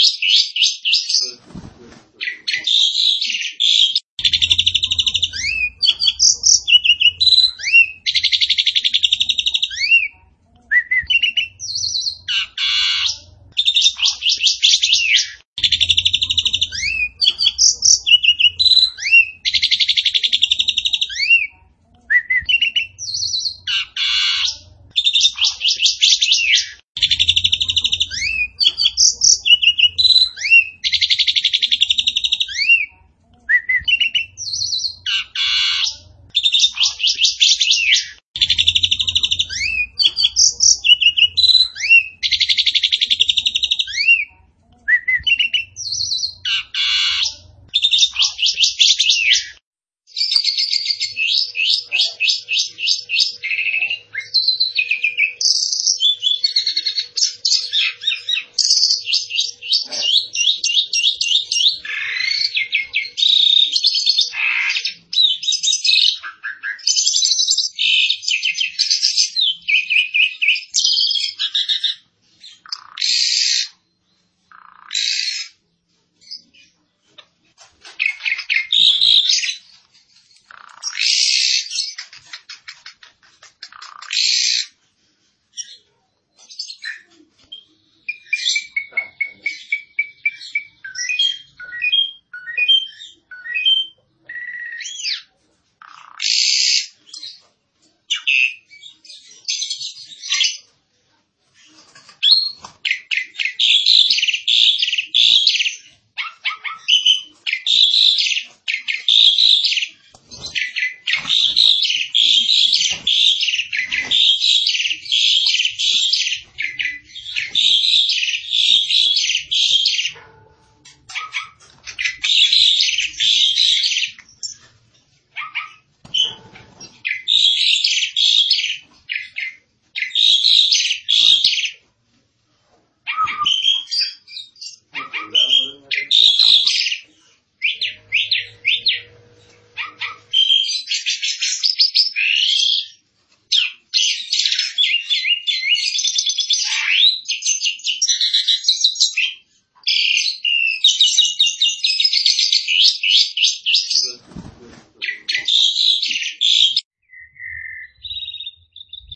с